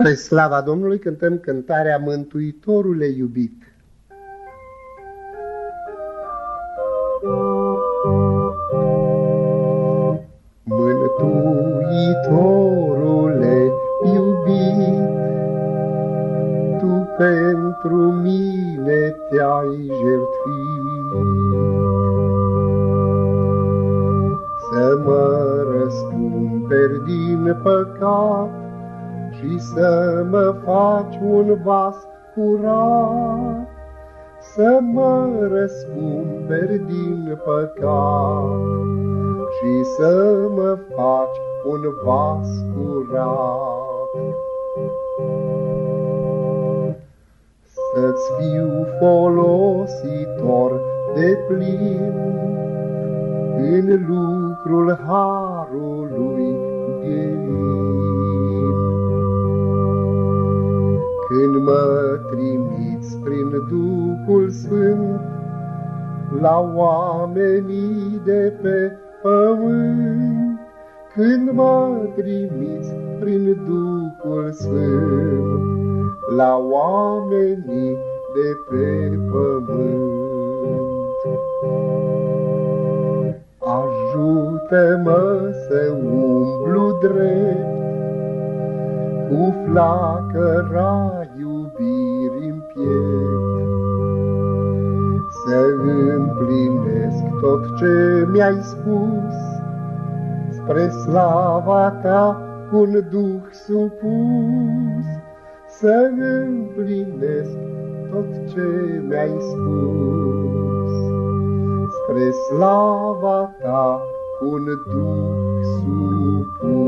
Spre slava Domnului cântăm cântarea Mântuitorule iubit. Mântuitorule iubit, Tu pentru mine te-ai jertfit. Să mă răscumperi din păcat, și să mă faci un vas curat, să mă răscumperi din păcat și să mă faci un vas curat. Să-ți fiu folositor de plin în lucrul harului divin. Mă trimiți prin Duhul Sfânt la oamenii de pe pământ, când mă trimiți prin Duhul Sfânt la oamenii de pe pământ. Ajută-mă să umblu drept cu flacăra iubiri în piept. Să împlinesc tot ce mi-ai spus, spre slava ta cu un duh supus. Să împlinesc tot ce mi-ai spus, spre slava ta cu un duh supus.